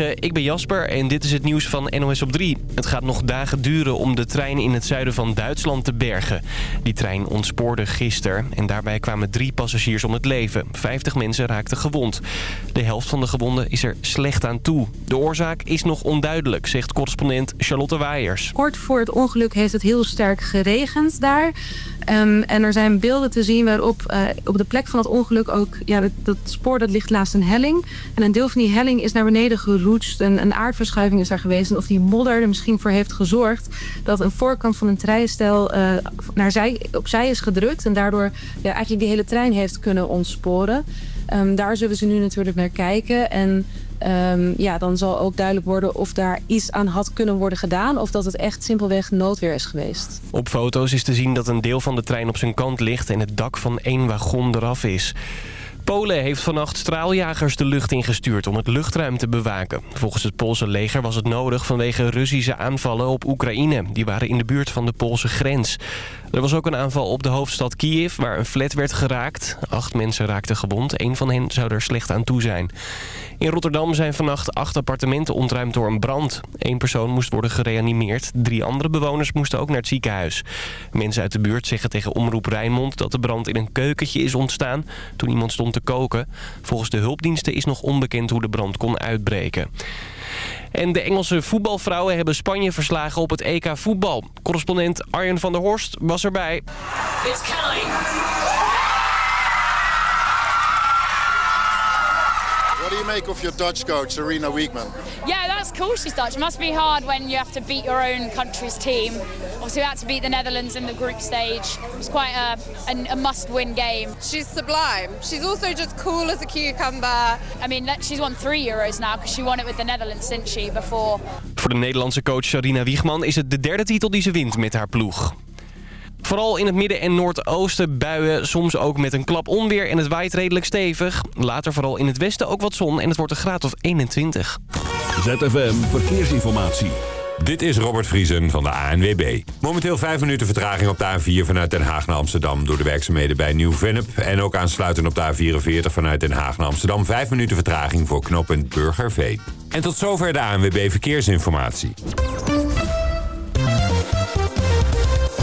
Ik ben Jasper en dit is het nieuws van NOS op 3. Het gaat nog dagen duren om de trein in het zuiden van Duitsland te bergen. Die trein ontspoorde gisteren en daarbij kwamen drie passagiers om het leven. 50 mensen raakten gewond. De helft van de gewonden is er slecht aan toe. De oorzaak is nog onduidelijk, zegt correspondent Charlotte Waaiers. Kort voor het ongeluk heeft het heel sterk geregend daar. Um, en er zijn beelden te zien waarop uh, op de plek van het ongeluk ook... Ja, dat, spoor dat ligt naast een helling. En een deel van die helling is naar beneden Een, een aardverschuiving is daar geweest. En of die modder er misschien voor heeft gezorgd... dat een voorkant van een treinstel uh, naar zij, opzij is gedrukt. En daardoor ja, eigenlijk die hele trein heeft kunnen ontsporen. Um, daar zullen ze nu natuurlijk naar kijken. En Um, ja, dan zal ook duidelijk worden of daar iets aan had kunnen worden gedaan... of dat het echt simpelweg noodweer is geweest. Op foto's is te zien dat een deel van de trein op zijn kant ligt... en het dak van één wagon eraf is. Polen heeft vannacht straaljagers de lucht ingestuurd om het luchtruim te bewaken. Volgens het Poolse leger was het nodig vanwege Russische aanvallen op Oekraïne. Die waren in de buurt van de Poolse grens. Er was ook een aanval op de hoofdstad Kiev waar een flat werd geraakt. Acht mensen raakten gewond. Een van hen zou er slecht aan toe zijn. In Rotterdam zijn vannacht acht appartementen ontruimd door een brand. Eén persoon moest worden gereanimeerd. Drie andere bewoners moesten ook naar het ziekenhuis. Mensen uit de buurt zeggen tegen Omroep Rijnmond... dat de brand in een keukentje is ontstaan toen iemand stond te koken. Volgens de hulpdiensten is nog onbekend hoe de brand kon uitbreken. En de Engelse voetbalvrouwen hebben Spanje verslagen op het EK voetbal. Correspondent Arjen van der Horst was erbij. You make of your Dutch coach, Serena Wiegman? Yeah, that's cool. She's Dutch. It must be hard when you have to beat your own country's team. Obviously, we had to beat the Netherlands in the group stage. It was quite a, a, a must-win game. She's sublime. She's also just cool as a cucumber. I mean, she's won three Euros now because she won it with the Netherlands, didn't she, before? Voor de Nederlandse coach Sarina Wiegman is het de derde titel die ze wint met haar ploeg. Vooral in het midden en noordoosten buien, soms ook met een klap onweer en het waait redelijk stevig. Later vooral in het westen ook wat zon en het wordt een graad of 21. ZFM Verkeersinformatie. Dit is Robert Vriesen van de ANWB. Momenteel 5 minuten vertraging op de A4 vanuit Den Haag naar Amsterdam... door de werkzaamheden bij Nieuw-Vennep. En ook aansluiten op de A44 vanuit Den Haag naar Amsterdam. 5 minuten vertraging voor knooppunt Burgerveen. En tot zover de ANWB Verkeersinformatie.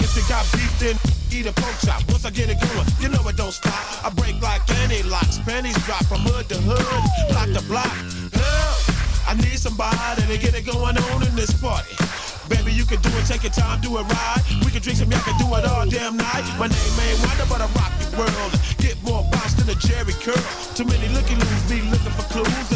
If you got beef, then eat a pork chop. Once I get it going, you know it don't stop. I break like any locks, pennies drop from hood to hood, block to block. Help! I need somebody to get it going on in this party. Baby, you can do it, take your time, do it right. We can drink some, y'all can do it all damn night. My name ain't Wonder, but I rock the world. Get more bounce than a Jerry curl. Too many looky loos be looking for clues.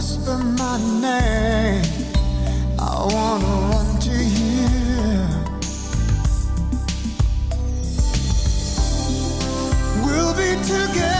whisper my name, I wanna run to you. Together.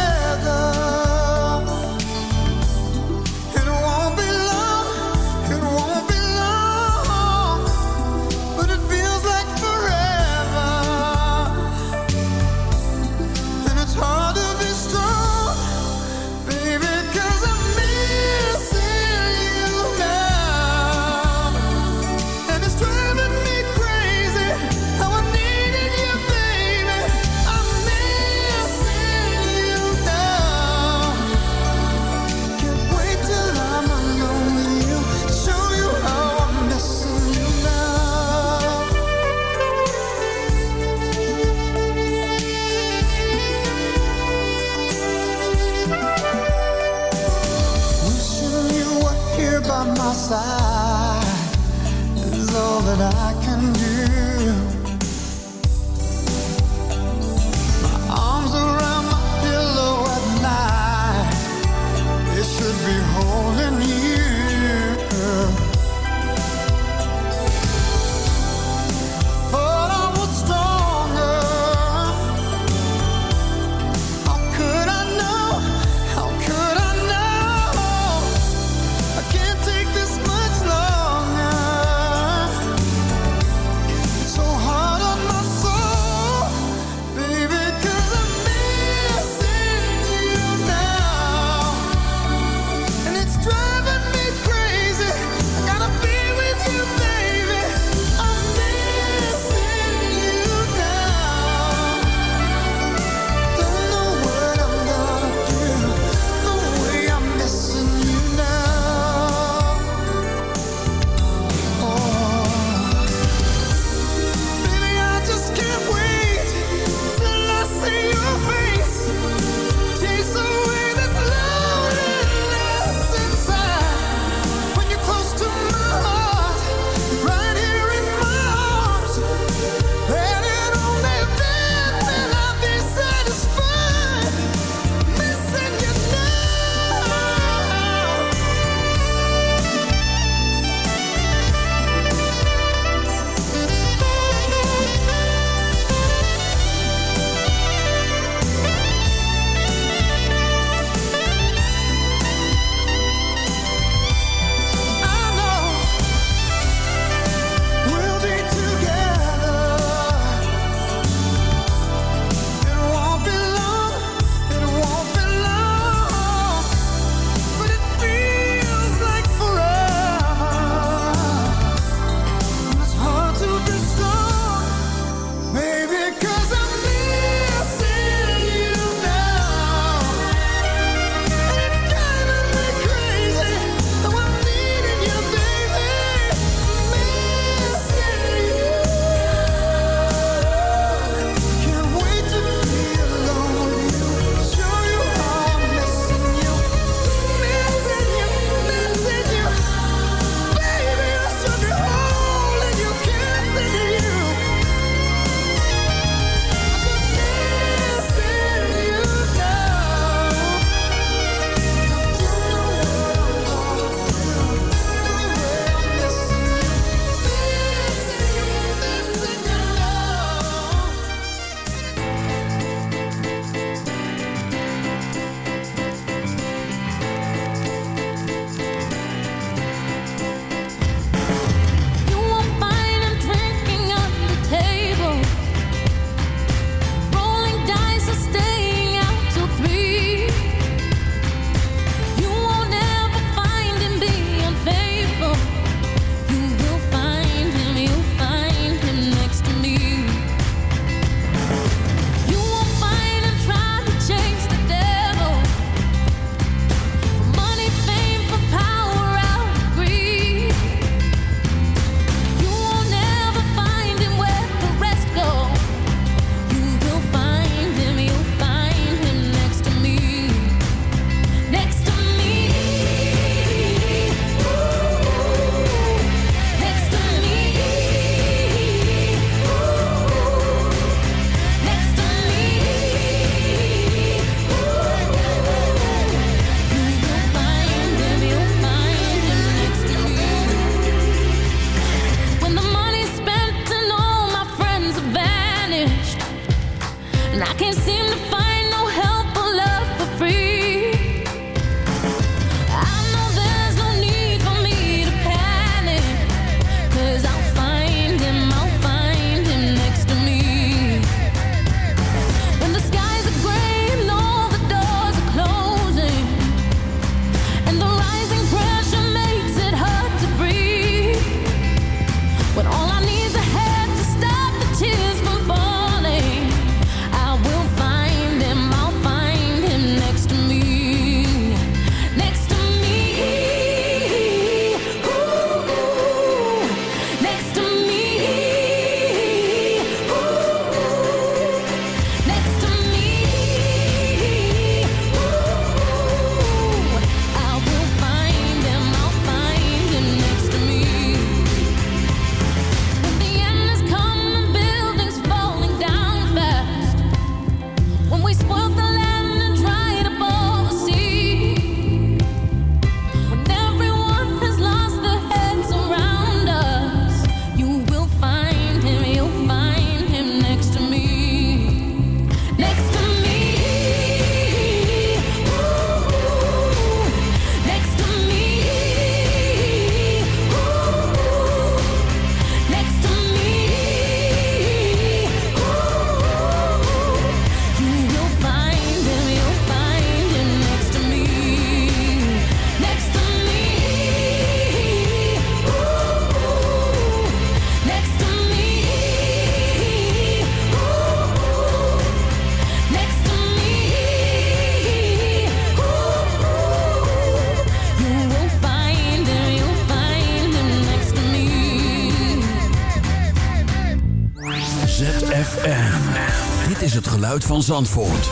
Van Zandvoort.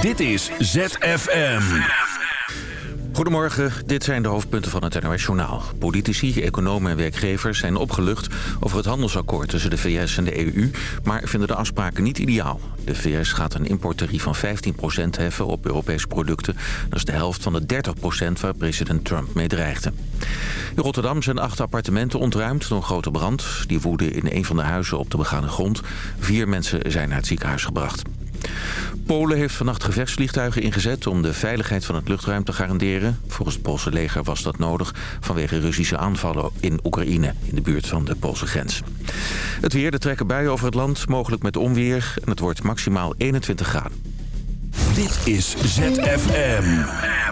Dit is ZFM. Goedemorgen, dit zijn de hoofdpunten van het NOS Journaal. Politici, economen en werkgevers zijn opgelucht over het handelsakkoord tussen de VS en de EU... maar vinden de afspraken niet ideaal. De VS gaat een importtarief van 15% heffen op Europese producten. Dat is de helft van de 30% waar president Trump mee dreigde. In Rotterdam zijn acht appartementen ontruimd door een grote brand. Die woedde in een van de huizen op de begane grond. Vier mensen zijn naar het ziekenhuis gebracht. Polen heeft vannacht gevechtsvliegtuigen ingezet om de veiligheid van het luchtruim te garanderen. Volgens het Poolse leger was dat nodig vanwege Russische aanvallen in Oekraïne, in de buurt van de Poolse grens. Het weer, er trekken buien over het land, mogelijk met onweer en het wordt maximaal 21 graden. Dit is ZFM.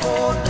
for